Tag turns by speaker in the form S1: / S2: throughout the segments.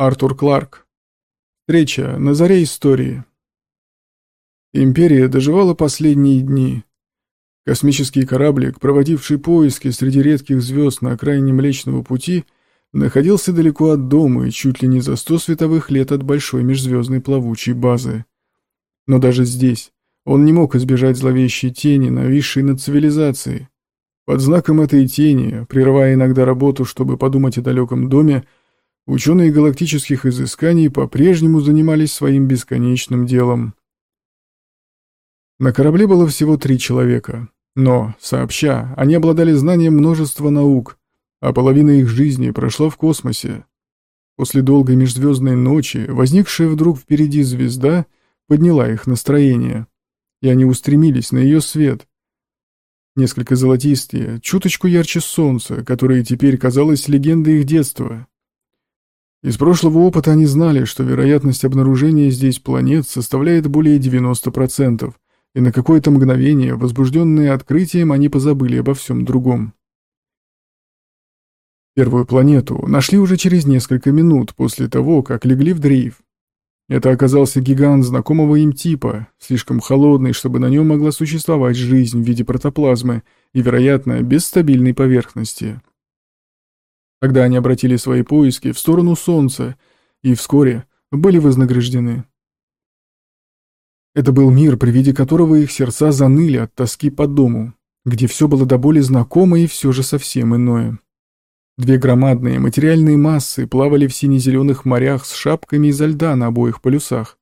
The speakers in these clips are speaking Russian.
S1: Артур Кларк. Встреча на заре истории. Империя доживала последние дни. Космический кораблик, проводивший поиски среди редких звезд на окраине Млечного Пути, находился далеко от дома и чуть ли не за сто световых лет от большой межзвездной плавучей базы. Но даже здесь он не мог избежать зловещей тени, нависшей над цивилизацией. Под знаком этой тени, прерывая иногда работу, чтобы подумать о далеком доме, Ученые галактических изысканий по-прежнему занимались своим бесконечным делом. На корабле было всего три человека, но, сообща, они обладали знанием множества наук, а половина их жизни прошла в космосе. После долгой межзвездной ночи возникшая вдруг впереди звезда подняла их настроение, и они устремились на ее свет. Несколько золотистые, чуточку ярче солнца, которое теперь казалось легендой их детства, из прошлого опыта они знали, что вероятность обнаружения здесь планет составляет более 90%, и на какое-то мгновение, возбужденные открытием, они позабыли обо всем другом. Первую планету нашли уже через несколько минут после того, как легли в дрейф. Это оказался гигант знакомого им типа, слишком холодный, чтобы на нем могла существовать жизнь в виде протоплазмы и, вероятно, без стабильной поверхности. Тогда они обратили свои поиски в сторону Солнца и вскоре были вознаграждены. Это был мир, при виде которого их сердца заныли от тоски по дому, где все было до боли знакомо и все же совсем иное. Две громадные материальные массы плавали в сине-зеленых морях с шапками изо льда на обоих полюсах.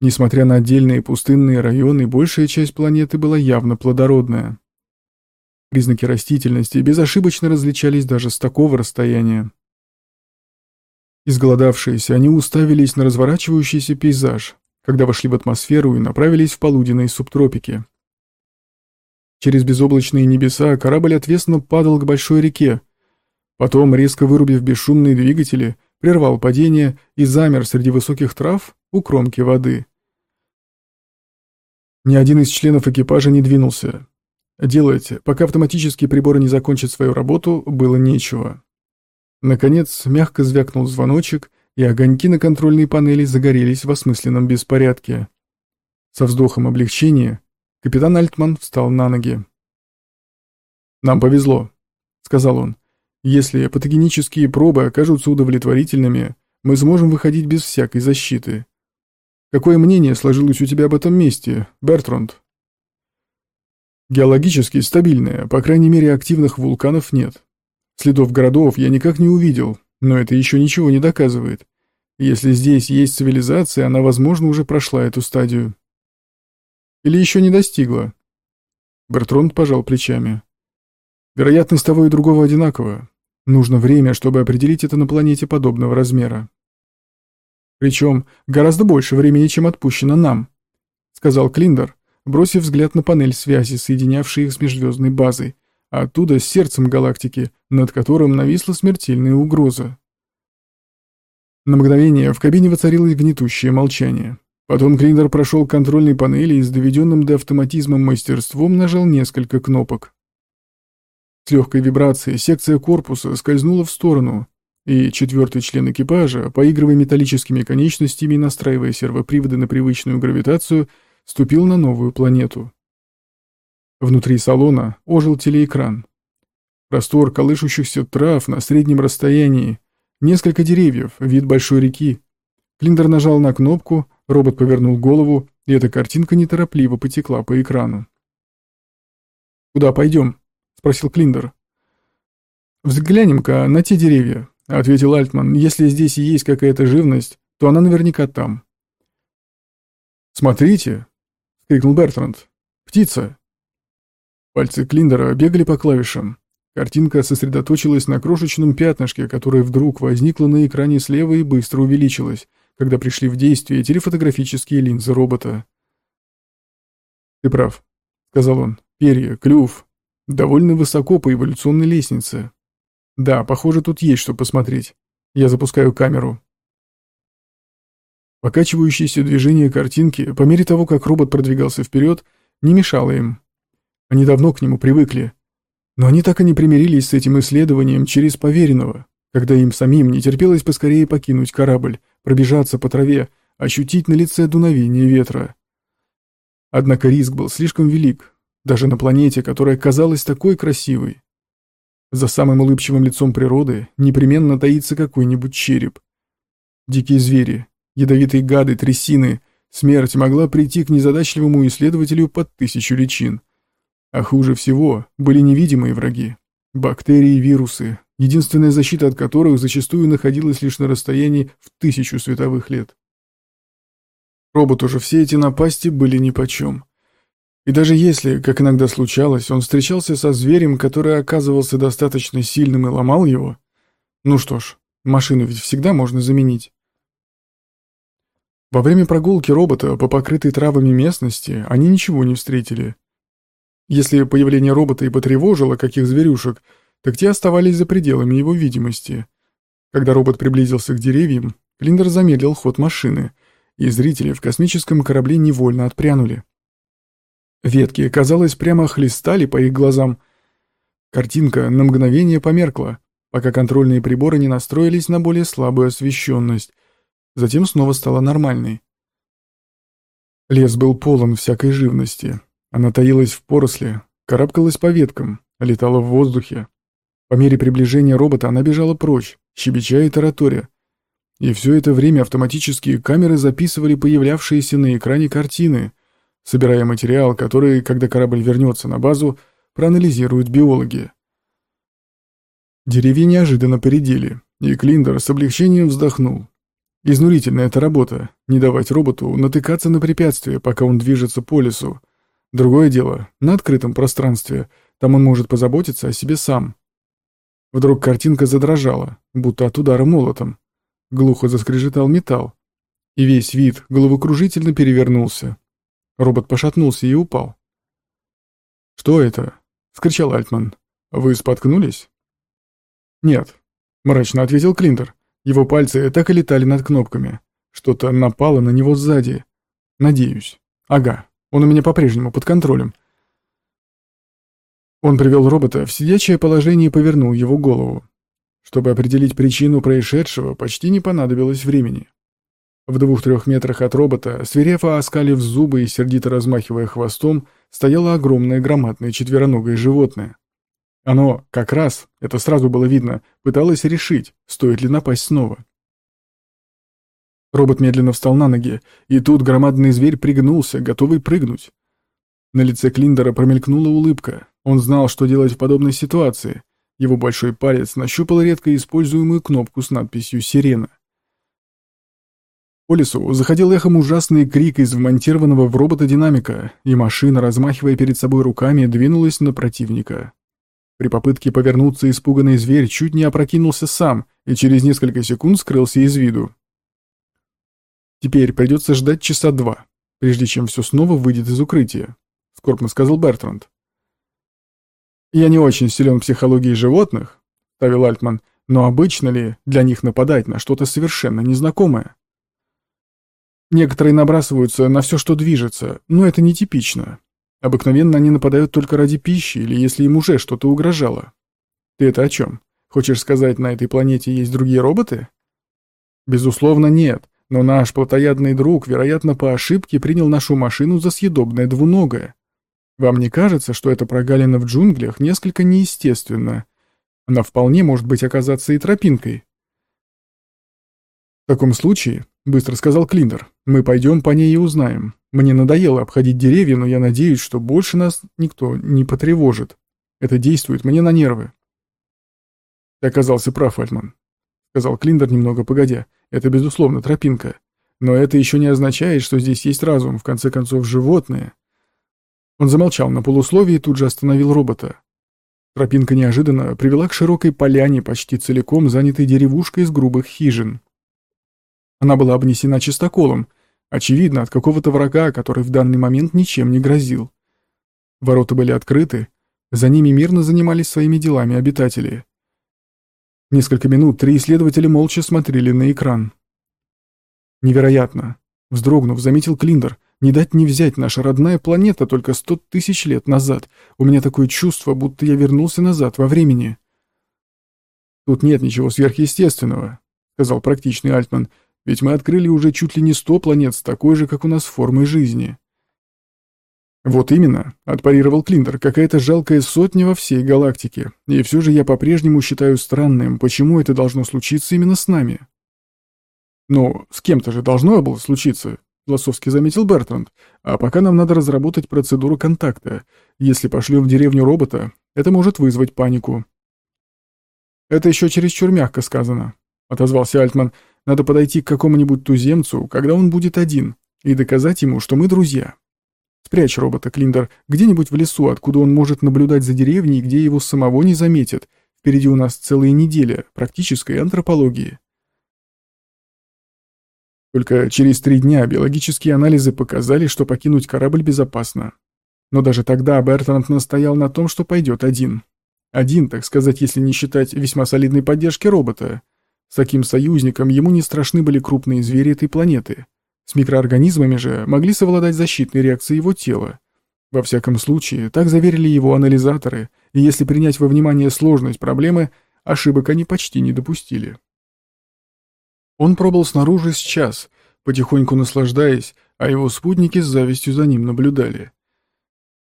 S1: Несмотря на отдельные пустынные районы, большая часть планеты была явно плодородная. Признаки растительности безошибочно различались даже с такого расстояния. Изголодавшиеся, они уставились на разворачивающийся пейзаж, когда вошли в атмосферу и направились в полуденные субтропики. Через безоблачные небеса корабль отвесно падал к большой реке. Потом, резко вырубив бесшумные двигатели, прервал падение и замер среди высоких трав у кромки воды. Ни один из членов экипажа не двинулся. Делать, пока автоматические приборы не закончат свою работу, было нечего. Наконец, мягко звякнул звоночек, и огоньки на контрольной панели загорелись в осмысленном беспорядке. Со вздохом облегчения капитан Альтман встал на ноги. «Нам повезло», — сказал он. «Если патогенические пробы окажутся удовлетворительными, мы сможем выходить без всякой защиты. Какое мнение сложилось у тебя об этом месте, Бертранд?» Геологически стабильная, по крайней мере активных вулканов нет. Следов городов я никак не увидел, но это еще ничего не доказывает. Если здесь есть цивилизация, она, возможно, уже прошла эту стадию. Или еще не достигла. Бертронд пожал плечами. Вероятность того и другого одинакова. Нужно время, чтобы определить это на планете подобного размера. Причем гораздо больше времени, чем отпущено нам, сказал Клиндер, бросив взгляд на панель связи, соединявшей их с межзвездной базой, а оттуда с сердцем галактики, над которым нависла смертельная угроза. На мгновение в кабине воцарилось гнетущее молчание. Потом Клиндер прошел к контрольной панели и с доведенным до автоматизма мастерством нажал несколько кнопок. С легкой вибрацией секция корпуса скользнула в сторону, и четвертый член экипажа, поигрывая металлическими конечностями и настраивая сервоприводы на привычную гравитацию, ступил на новую планету. Внутри салона ожил телеэкран. Простор колышущихся трав на среднем расстоянии, несколько деревьев, вид большой реки. Клиндер нажал на кнопку, робот повернул голову, и эта картинка неторопливо потекла по экрану. «Куда пойдем?» — спросил Клиндер. «Взглянем-ка на те деревья», — ответил Альтман. «Если здесь и есть какая-то живность, то она наверняка там». «Смотрите!» Крикнул Бертранд. «Птица!» Пальцы Клиндера бегали по клавишам. Картинка сосредоточилась на крошечном пятнышке, которое вдруг возникло на экране слева и быстро увеличилось, когда пришли в действие телефотографические линзы робота. «Ты прав», — сказал он. «Перья, клюв. Довольно высоко по эволюционной лестнице. Да, похоже, тут есть что посмотреть. Я запускаю камеру». Покачивающееся движение картинки, по мере того, как робот продвигался вперед, не мешало им. Они давно к нему привыкли. Но они так и не примирились с этим исследованием через поверенного, когда им самим не терпелось поскорее покинуть корабль, пробежаться по траве, ощутить на лице дуновение ветра. Однако риск был слишком велик, даже на планете, которая казалась такой красивой. За самым улыбчивым лицом природы непременно таится какой-нибудь череп. Дикие звери, ядовитые гады, трясины, смерть могла прийти к незадачливому исследователю под тысячу личин. А хуже всего были невидимые враги. Бактерии и вирусы, единственная защита от которых зачастую находилась лишь на расстоянии в тысячу световых лет. Роботу же все эти напасти были нипочем. И даже если, как иногда случалось, он встречался со зверем, который оказывался достаточно сильным и ломал его, ну что ж, машину ведь всегда можно заменить. Во время прогулки робота по покрытой травами местности они ничего не встретили. Если появление робота и потревожило каких зверюшек, так те оставались за пределами его видимости. Когда робот приблизился к деревьям, Клиндер замедлил ход машины, и зрители в космическом корабле невольно отпрянули. Ветки, казалось, прямо хлестали по их глазам. Картинка на мгновение померкла, пока контрольные приборы не настроились на более слабую освещенность, затем снова стала нормальной. Лес был полон всякой живности. Она таилась в поросли, карабкалась по веткам, летала в воздухе. По мере приближения робота она бежала прочь, щебеча и тараторя. И все это время автоматические камеры записывали появлявшиеся на экране картины, собирая материал, который, когда корабль вернется на базу, проанализируют биологи. Деревья неожиданно поредели, и Клиндер с облегчением вздохнул. Изнурительная эта работа — не давать роботу натыкаться на препятствия, пока он движется по лесу. Другое дело — на открытом пространстве, там он может позаботиться о себе сам. Вдруг картинка задрожала, будто от удара молотом. Глухо заскрежетал металл, и весь вид головокружительно перевернулся. Робот пошатнулся и упал. «Что это?» — скричал Альтман. «Вы споткнулись?» «Нет», — мрачно ответил Клинтер. Его пальцы так и летали над кнопками. Что-то напало на него сзади. Надеюсь. Ага, он у меня по-прежнему под контролем. Он привел робота в сидячее положение и повернул его голову. Чтобы определить причину происшедшего, почти не понадобилось времени. В двух-трех метрах от робота, свирепо оскалив зубы и сердито размахивая хвостом, стояло огромное громадное четвероногое животное. Оно как раз, это сразу было видно, пыталось решить, стоит ли напасть снова. Робот медленно встал на ноги, и тут громадный зверь пригнулся, готовый прыгнуть. На лице Клиндера промелькнула улыбка. Он знал, что делать в подобной ситуации. Его большой палец нащупал редко используемую кнопку с надписью «Сирена». По лесу заходил эхом ужасный крик из вмонтированного в робота динамика, и машина, размахивая перед собой руками, двинулась на противника. При попытке повернуться испуганный зверь чуть не опрокинулся сам и через несколько секунд скрылся из виду. «Теперь придется ждать часа два, прежде чем все снова выйдет из укрытия», — скорбно сказал Бертранд. «Я не очень силен в психологии животных», — ставил Альтман, «но обычно ли для них нападать на что-то совершенно незнакомое?» Некоторые набрасываются на все, что движется, но это нетипично. Обыкновенно они нападают только ради пищи или если им уже что-то угрожало. Ты это о чем? Хочешь сказать, на этой планете есть другие роботы? Безусловно, нет, но наш плотоядный друг, вероятно, по ошибке принял нашу машину за съедобное двуногое. Вам не кажется, что эта прогалина в джунглях несколько неестественна? Она вполне может быть оказаться и тропинкой. В таком случае, быстро сказал Клиндер, мы пойдем по ней и узнаем. Мне надоело обходить деревья, но я надеюсь, что больше нас никто не потревожит. Это действует мне на нервы. Ты оказался прав, Альтман, сказал Клиндер немного погодя. Это, безусловно, тропинка. Но это еще не означает, что здесь есть разум, в конце концов, животные. Он замолчал на полусловие и тут же остановил робота. Тропинка неожиданно привела к широкой поляне, почти целиком занятой деревушкой из грубых хижин. Она была обнесена чистоколом, Очевидно, от какого-то врага, который в данный момент ничем не грозил. Ворота были открыты, за ними мирно занимались своими делами обитатели. Несколько минут три исследователя молча смотрели на экран. «Невероятно!» — вздрогнув, заметил Клиндер. «Не дать не взять, наша родная планета только сто тысяч лет назад. У меня такое чувство, будто я вернулся назад во времени». «Тут нет ничего сверхъестественного», — сказал практичный Альтман, «ведь мы открыли уже чуть ли не сто планет с такой же, как у нас, формой жизни». «Вот именно», — отпарировал Клинтер, — «какая-то жалкая сотня во всей галактике. И все же я по-прежнему считаю странным, почему это должно случиться именно с нами». «Ну, с кем-то же должно было случиться», — философски заметил Бертранд. «А пока нам надо разработать процедуру контакта. Если пошлем в деревню робота, это может вызвать панику». «Это еще чересчур мягко сказано», — отозвался Альтман. «Надо подойти к какому-нибудь туземцу, когда он будет один, и доказать ему, что мы друзья». Спрячь робота, Клиндер, где-нибудь в лесу, откуда он может наблюдать за деревней, где его самого не заметят. Впереди у нас целая неделя практической антропологии. Только через три дня биологические анализы показали, что покинуть корабль безопасно. Но даже тогда Бертранд настоял на том, что пойдет один. Один, так сказать, если не считать весьма солидной поддержки робота. С таким союзником ему не страшны были крупные звери этой планеты. С микроорганизмами же могли совладать защитные реакции его тела. Во всяком случае, так заверили его анализаторы, и если принять во внимание сложность проблемы, ошибок они почти не допустили. Он пробыл снаружи с час, потихоньку наслаждаясь, а его спутники с завистью за ним наблюдали.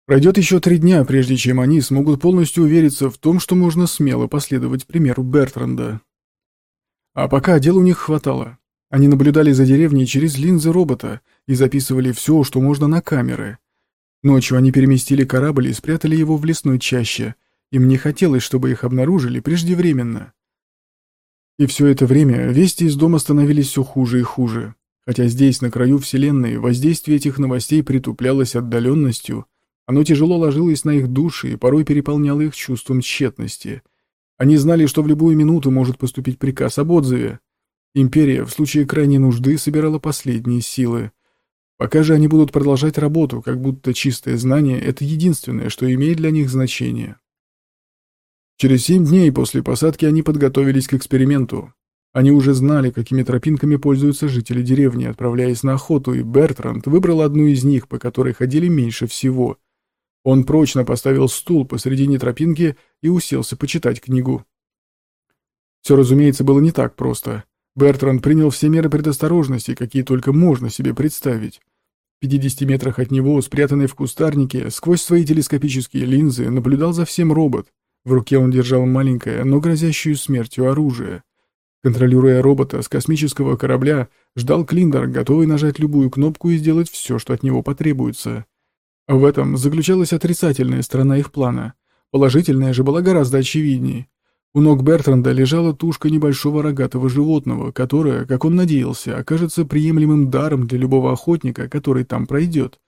S1: Пройдет еще три дня, прежде чем они смогут полностью увериться в том, что можно смело последовать примеру Бертранда. А пока дел у них хватало. Они наблюдали за деревней через линзы робота и записывали все, что можно на камеры. Ночью они переместили корабль и спрятали его в лесной чаще. Им не хотелось, чтобы их обнаружили преждевременно. И все это время вести из дома становились все хуже и хуже. Хотя здесь, на краю Вселенной, воздействие этих новостей притуплялось отдаленностью, оно тяжело ложилось на их души и порой переполняло их чувством тщетности. Они знали, что в любую минуту может поступить приказ об отзыве, Империя в случае крайней нужды собирала последние силы. Пока же они будут продолжать работу, как будто чистое знание — это единственное, что имеет для них значение. Через семь дней после посадки они подготовились к эксперименту. Они уже знали, какими тропинками пользуются жители деревни, отправляясь на охоту, и Бертранд выбрал одну из них, по которой ходили меньше всего. Он прочно поставил стул посредине тропинки и уселся почитать книгу. Все, разумеется, было не так просто. Бертранд принял все меры предосторожности, какие только можно себе представить. В 50 метрах от него, спрятанный в кустарнике, сквозь свои телескопические линзы, наблюдал за всем робот. В руке он держал маленькое, но грозящую смертью оружие. Контролируя робота с космического корабля, ждал Клиндер, готовый нажать любую кнопку и сделать все, что от него потребуется. В этом заключалась отрицательная сторона их плана. Положительная же была гораздо очевиднее. У ног Бертранда лежала тушка небольшого рогатого животного, которое, как он надеялся, окажется приемлемым даром для любого охотника, который там пройдет.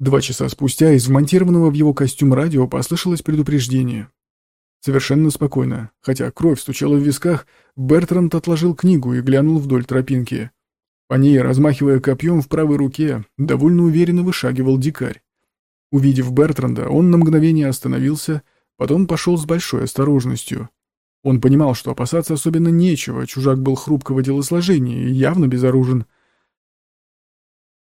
S1: Два часа спустя из вмонтированного в его костюм радио послышалось предупреждение. Совершенно спокойно, хотя кровь стучала в висках, Бертранд отложил книгу и глянул вдоль тропинки. По ней, размахивая копьем в правой руке, довольно уверенно вышагивал дикарь. Увидев Бертранда, он на мгновение остановился — Потом пошел с большой осторожностью. Он понимал, что опасаться особенно нечего, чужак был хрупкого телосложения и явно безоружен.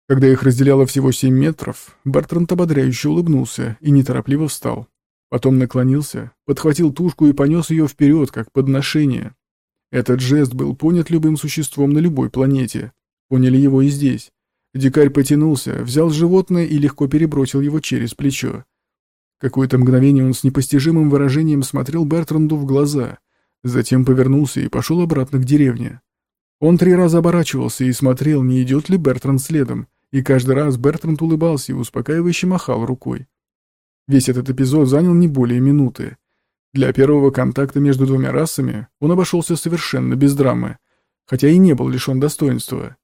S1: Когда их разделяло всего семь метров, Бартранд ободряюще улыбнулся и неторопливо встал. Потом наклонился, подхватил тушку и понес ее вперед, как подношение. Этот жест был понят любым существом на любой планете. Поняли его и здесь. Дикарь потянулся, взял животное и легко перебросил его через плечо. Какое-то мгновение он с непостижимым выражением смотрел Бертранду в глаза, затем повернулся и пошел обратно к деревне. Он три раза оборачивался и смотрел, не идет ли Бертранд следом, и каждый раз Бертранд улыбался и успокаивающе махал рукой. Весь этот эпизод занял не более минуты. Для первого контакта между двумя расами он обошелся совершенно без драмы, хотя и не был лишен достоинства.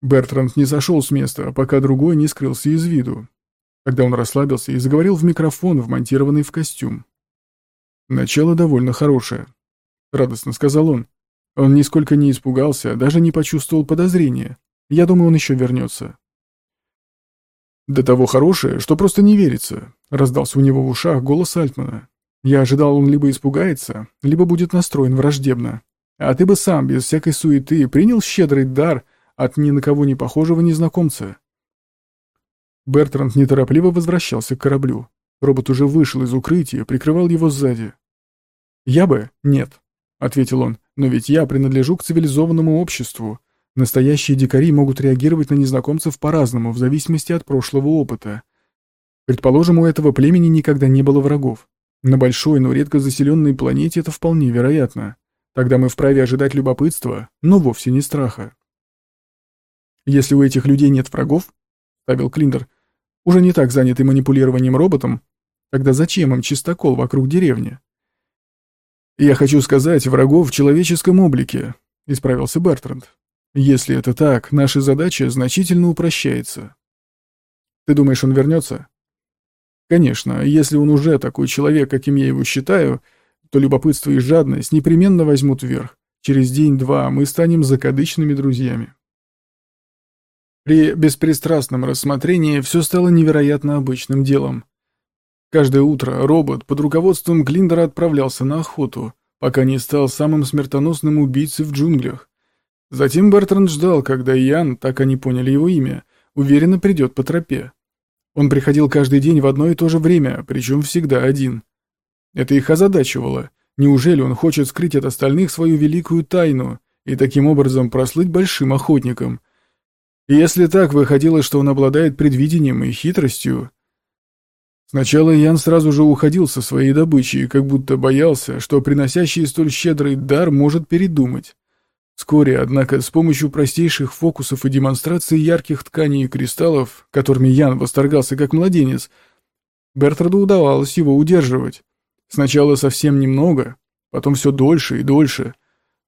S1: Бертранд не сошел с места, пока другой не скрылся из виду, когда он расслабился и заговорил в микрофон, вмонтированный в костюм. «Начало довольно хорошее», — радостно сказал он. Он нисколько не испугался, даже не почувствовал подозрения. Я думаю, он еще вернется. «До того хорошее, что просто не верится», — раздался у него в ушах голос Альтмана. «Я ожидал, он либо испугается, либо будет настроен враждебно. А ты бы сам, без всякой суеты, принял щедрый дар от ни на кого не похожего незнакомца. Бертранд неторопливо возвращался к кораблю. Робот уже вышел из укрытия, прикрывал его сзади. «Я бы? Нет», — ответил он, — «но ведь я принадлежу к цивилизованному обществу. Настоящие дикари могут реагировать на незнакомцев по-разному, в зависимости от прошлого опыта. Предположим, у этого племени никогда не было врагов. На большой, но редко заселенной планете это вполне вероятно. Тогда мы вправе ожидать любопытства, но вовсе не страха. Если у этих людей нет врагов, ставил Клиндер, уже не так заняты манипулированием роботом, тогда зачем им чистокол вокруг деревни? Я хочу сказать, врагов в человеческом облике, исправился Бертранд. Если это так, наша задача значительно упрощается. Ты думаешь, он вернется? Конечно, если он уже такой человек, каким я его считаю, то любопытство и жадность непременно возьмут вверх. Через день-два мы станем закадычными друзьями. При беспристрастном рассмотрении все стало невероятно обычным делом. Каждое утро робот под руководством Глиндера отправлялся на охоту, пока не стал самым смертоносным убийцей в джунглях. Затем Бертранд ждал, когда Ян, так они поняли его имя, уверенно придет по тропе. Он приходил каждый день в одно и то же время, причем всегда один. Это их озадачивало. Неужели он хочет скрыть от остальных свою великую тайну и таким образом прослыть большим охотником? Если так, выходило, что он обладает предвидением и хитростью. Сначала Ян сразу же уходил со своей добычей, как будто боялся, что приносящий столь щедрый дар может передумать. Вскоре, однако, с помощью простейших фокусов и демонстрации ярких тканей и кристаллов, которыми Ян восторгался как младенец, Бертраду удавалось его удерживать. Сначала совсем немного, потом все дольше и дольше.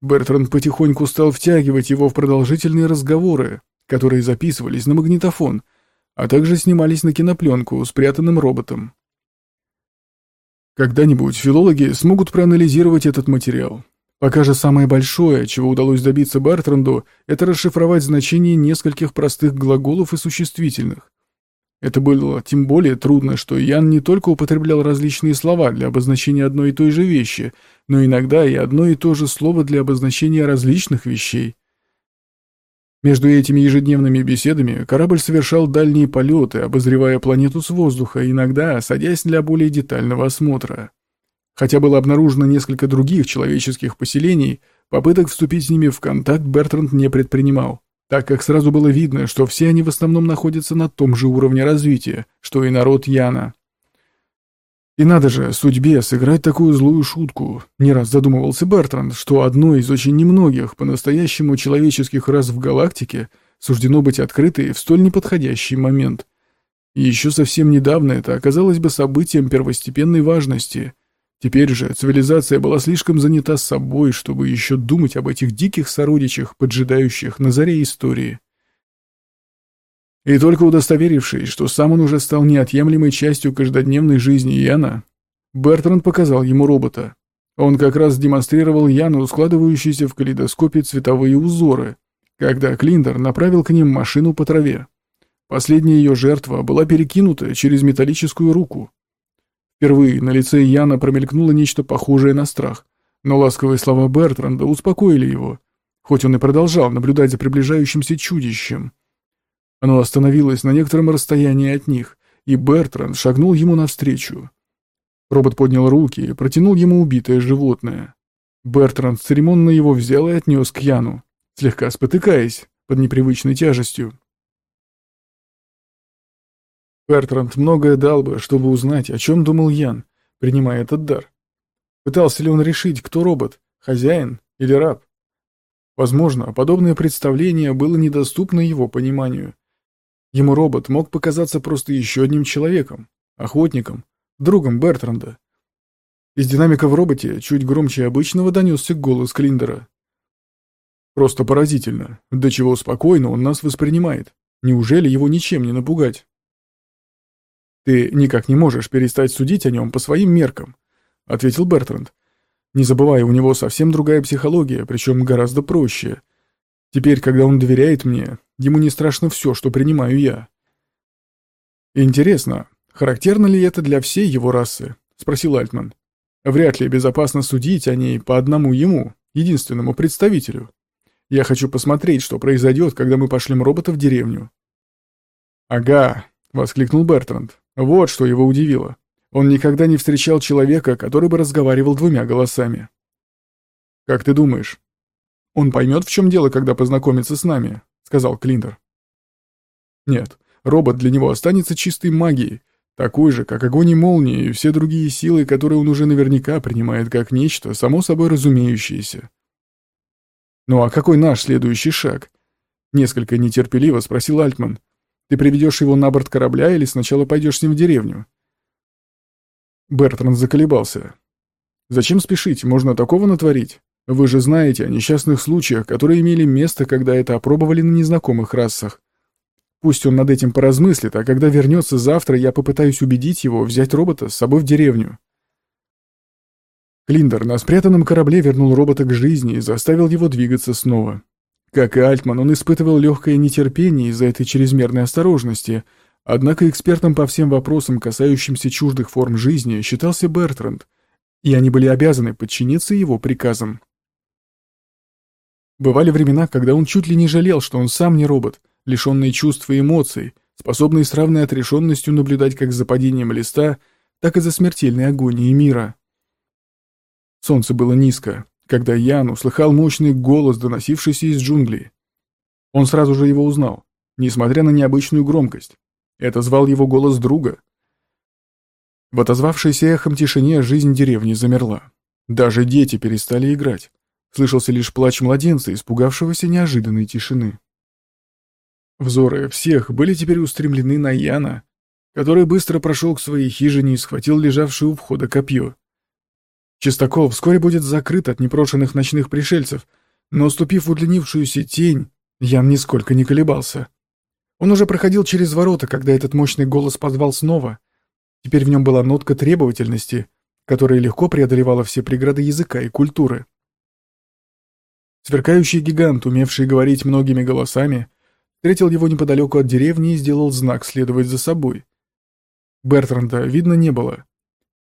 S1: Бертранд потихоньку стал втягивать его в продолжительные разговоры, которые записывались на магнитофон, а также снимались на кинопленку спрятанным роботом. Когда-нибудь филологи смогут проанализировать этот материал, Пока же самое большое, чего удалось добиться Бартранду, это расшифровать значение нескольких простых глаголов и существительных. Это было тем более трудно, что Ян не только употреблял различные слова для обозначения одной и той же вещи, но иногда и одно и то же слово для обозначения различных вещей. Между этими ежедневными беседами корабль совершал дальние полеты, обозревая планету с воздуха, иногда садясь для более детального осмотра. Хотя было обнаружено несколько других человеческих поселений, попыток вступить с ними в контакт Бертранд не предпринимал, так как сразу было видно, что все они в основном находятся на том же уровне развития, что и народ Яна. И надо же, судьбе сыграть такую злую шутку. Не раз задумывался Бертранд, что одной из очень немногих по-настоящему человеческих рас в галактике суждено быть открытой в столь неподходящий момент. Еще совсем недавно это оказалось бы событием первостепенной важности, Теперь же цивилизация была слишком занята собой, чтобы еще думать об этих диких сородичах, поджидающих на заре истории. И только удостоверившись, что сам он уже стал неотъемлемой частью каждодневной жизни Яна, Бертранд показал ему робота. Он как раз демонстрировал Яну складывающиеся в калейдоскопе цветовые узоры, когда Клиндер направил к ним машину по траве. Последняя ее жертва была перекинута через металлическую руку. Впервые на лице Яна промелькнуло нечто похожее на страх, но ласковые слова Бертранда успокоили его, хоть он и продолжал наблюдать за приближающимся чудищем. Оно остановилось на некотором расстоянии от них, и Бертранд шагнул ему навстречу. Робот поднял руки и протянул ему убитое животное. Бертранд церемонно его взял и отнес к Яну, слегка спотыкаясь под непривычной тяжестью. Бертранд многое дал бы, чтобы узнать, о чем думал Ян, принимая этот дар. Пытался ли он решить, кто робот, хозяин или раб? Возможно, подобное представление было недоступно его пониманию. Ему робот мог показаться просто еще одним человеком, охотником, другом Бертранда. Из динамика в роботе чуть громче обычного донесся голос Клиндера. «Просто поразительно, до чего спокойно он нас воспринимает. Неужели его ничем не напугать?» «Ты никак не можешь перестать судить о нем по своим меркам», — ответил Бертранд. «Не забывай, у него совсем другая психология, причем гораздо проще. Теперь, когда он доверяет мне, ему не страшно все, что принимаю я». «Интересно, характерно ли это для всей его расы?» — спросил Альтман. «Вряд ли безопасно судить о ней по одному ему, единственному представителю. Я хочу посмотреть, что произойдет, когда мы пошлем робота в деревню». «Ага», — воскликнул Бертранд. Вот что его удивило. Он никогда не встречал человека, который бы разговаривал двумя голосами. «Как ты думаешь, он поймет, в чем дело, когда познакомится с нами?» — сказал Клинтер. «Нет, робот для него останется чистой магией, такой же, как огонь и молния и все другие силы, которые он уже наверняка принимает как нечто, само собой разумеющееся. «Ну а какой наш следующий шаг?» Несколько нетерпеливо спросил Альтман. «Ты приведешь его на борт корабля или сначала пойдешь с ним в деревню?» Бертранд заколебался. «Зачем спешить? Можно такого натворить. Вы же знаете о несчастных случаях, которые имели место, когда это опробовали на незнакомых расах. Пусть он над этим поразмыслит, а когда вернется завтра, я попытаюсь убедить его взять робота с собой в деревню. Клиндер на спрятанном корабле вернул робота к жизни и заставил его двигаться снова. Как и Альтман, он испытывал легкое нетерпение из-за этой чрезмерной осторожности, однако экспертом по всем вопросам, касающимся чуждых форм жизни, считался Бертранд, и они были обязаны подчиниться его приказам. Бывали времена, когда он чуть ли не жалел, что он сам не робот, лишенный чувств и эмоций, способный с равной отрешенностью наблюдать как за падением листа, так и за смертельной агонией мира. Солнце было низко, когда Ян услыхал мощный голос, доносившийся из джунглей. Он сразу же его узнал, несмотря на необычную громкость. Это звал его голос друга. В отозвавшейся эхом тишине жизнь деревни замерла. Даже дети перестали играть. Слышался лишь плач младенца, испугавшегося неожиданной тишины. Взоры всех были теперь устремлены на Яна, который быстро прошел к своей хижине и схватил лежавшее у входа копье. Чистокол вскоре будет закрыт от непрошенных ночных пришельцев, но, ступив в удлинившуюся тень, Ян нисколько не колебался. Он уже проходил через ворота, когда этот мощный голос позвал снова. Теперь в нем была нотка требовательности, которая легко преодолевала все преграды языка и культуры. Сверкающий гигант, умевший говорить многими голосами, встретил его неподалеку от деревни и сделал знак следовать за собой. Бертранда видно не было.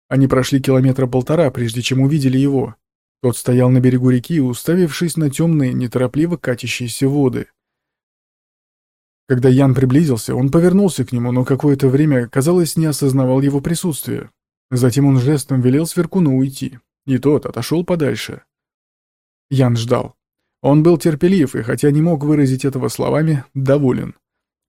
S1: Они прошли километра полтора, прежде чем увидели его. Тот стоял на берегу реки, уставившись на темные, неторопливо катящиеся воды. Когда Ян приблизился, он повернулся к нему, но какое-то время, казалось, не осознавал его присутствия. Затем он жестом велел Сверкуну уйти, и тот отошел подальше. Ян ждал. Он был терпелив и, хотя не мог выразить этого словами, доволен.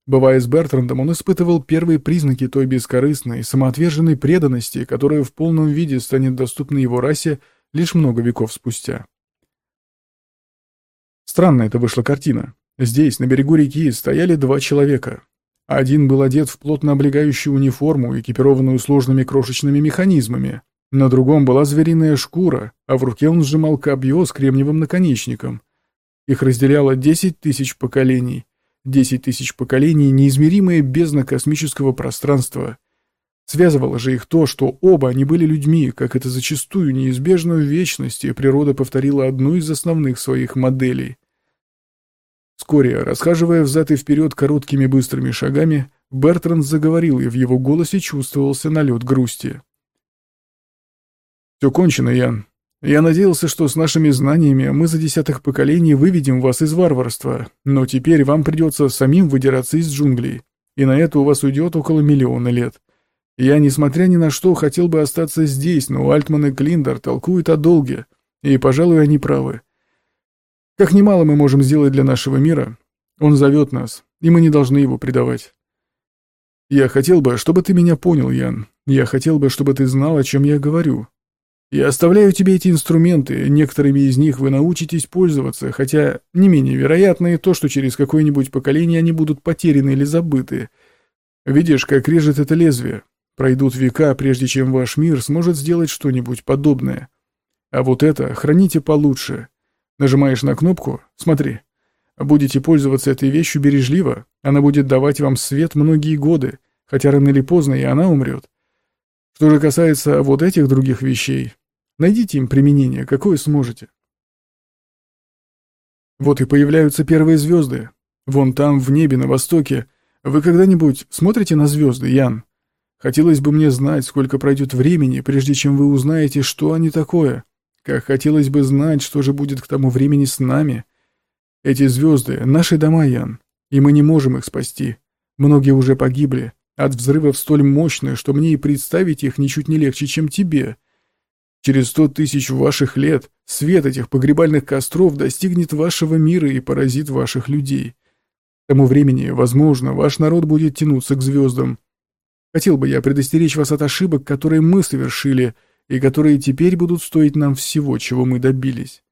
S1: Бывая с Бертрандом, он испытывал первые признаки той бескорыстной, самоотверженной преданности, которая в полном виде станет доступна его расе лишь много веков спустя. Странная это вышла картина. Здесь, на берегу реки, стояли два человека. Один был одет в плотно облегающую униформу, экипированную сложными крошечными механизмами. На другом была звериная шкура, а в руке он сжимал копье с кремниевым наконечником. Их разделяло 10 тысяч поколений. 10 тысяч поколений — неизмеримая бездна космического пространства. Связывало же их то, что оба они были людьми, как это зачастую неизбежно в вечности природа повторила одну из основных своих моделей. Вскоре, расхаживая взад и вперед короткими быстрыми шагами, Бертранд заговорил, и в его голосе чувствовался налет грусти. «Все кончено, Ян. Я надеялся, что с нашими знаниями мы за десятых поколений выведем вас из варварства, но теперь вам придется самим выдираться из джунглей, и на это у вас уйдет около миллиона лет. Я, несмотря ни на что, хотел бы остаться здесь, но Альтман и Клиндер толкуют о долге, и, пожалуй, они правы. Как немало мы можем сделать для нашего мира, он зовет нас, и мы не должны его предавать. Я хотел бы, чтобы ты меня понял, Ян. Я хотел бы, чтобы ты знал, о чем я говорю. Я оставляю тебе эти инструменты, некоторыми из них вы научитесь пользоваться, хотя не менее вероятно и то, что через какое-нибудь поколение они будут потеряны или забыты. Видишь, как режет это лезвие. Пройдут века, прежде чем ваш мир сможет сделать что-нибудь подобное. А вот это храните получше. Нажимаешь на кнопку, смотри. Будете пользоваться этой вещью бережливо, она будет давать вам свет многие годы, хотя рано или поздно и она умрет. Что же касается вот этих других вещей, найдите им применение, какое сможете. Вот и появляются первые звезды. Вон там, в небе, на востоке. Вы когда-нибудь смотрите на звезды, Ян? Хотелось бы мне знать, сколько пройдет времени, прежде чем вы узнаете, что они такое. Как хотелось бы знать, что же будет к тому времени с нами. Эти звезды — наши дома, Ян, и мы не можем их спасти. Многие уже погибли, от взрывов столь мощные, что мне и представить их ничуть не легче, чем тебе. Через сто тысяч ваших лет свет этих погребальных костров достигнет вашего мира и поразит ваших людей. К тому времени, возможно, ваш народ будет тянуться к звездам. Хотел бы я предостеречь вас от ошибок, которые мы совершили, и которые теперь будут стоить нам всего, чего мы добились.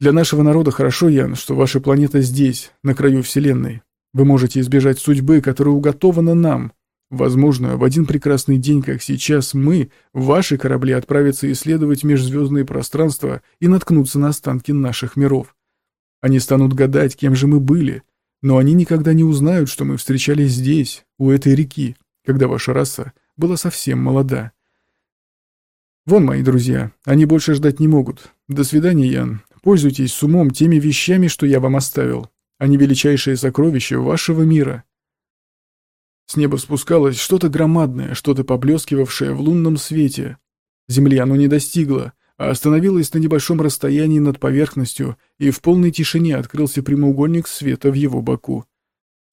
S1: Для нашего народа хорошо, Ян, что ваша планета здесь, на краю Вселенной. Вы можете избежать судьбы, которая уготована нам. Возможно, в один прекрасный день, как сейчас, мы, ваши корабли, отправятся исследовать межзвездные пространства и наткнутся на останки наших миров. Они станут гадать, кем же мы были, но они никогда не узнают, что мы встречались здесь, у этой реки, когда ваша раса была совсем молода. Вон, мои друзья, они больше ждать не могут. До свидания, Ян. Пользуйтесь с умом теми вещами, что я вам оставил. Они величайшие сокровища вашего мира. С неба спускалось что-то громадное, что-то поблескивавшее в лунном свете. Земли оно не достигло, а остановилось на небольшом расстоянии над поверхностью, и в полной тишине открылся прямоугольник света в его боку.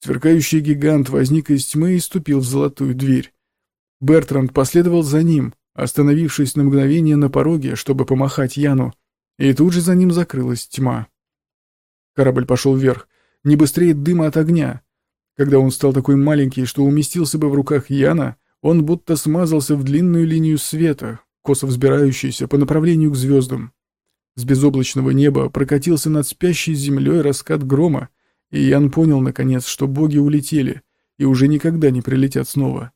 S1: Сверкающий гигант возник из тьмы и ступил в золотую дверь. Бертранд последовал за ним, остановившись на мгновение на пороге, чтобы помахать Яну, и тут же за ним закрылась тьма. Корабль пошел вверх, не быстрее дыма от огня. Когда он стал такой маленький, что уместился бы в руках Яна, он будто смазался в длинную линию света, косо взбирающуюся по направлению к звездам. С безоблачного неба прокатился над спящей землей раскат грома, и Ян понял, наконец, что боги улетели и уже никогда не прилетят снова.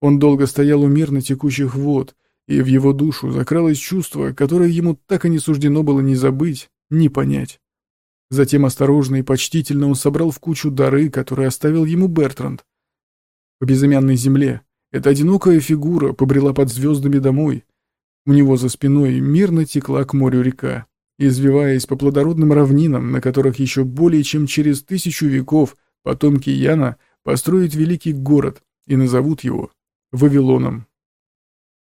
S1: Он долго стоял у мирно текущих вод, и в его душу закралось чувство, которое ему так и не суждено было ни забыть, ни понять. Затем осторожно и почтительно он собрал в кучу дары, которые оставил ему Бертранд. По безымянной земле эта одинокая фигура побрела под звездами домой. У него за спиной мирно текла к морю река, извиваясь по плодородным равнинам, на которых еще более чем через тысячу веков потомки Яна построят великий город и назовут его Вавилоном.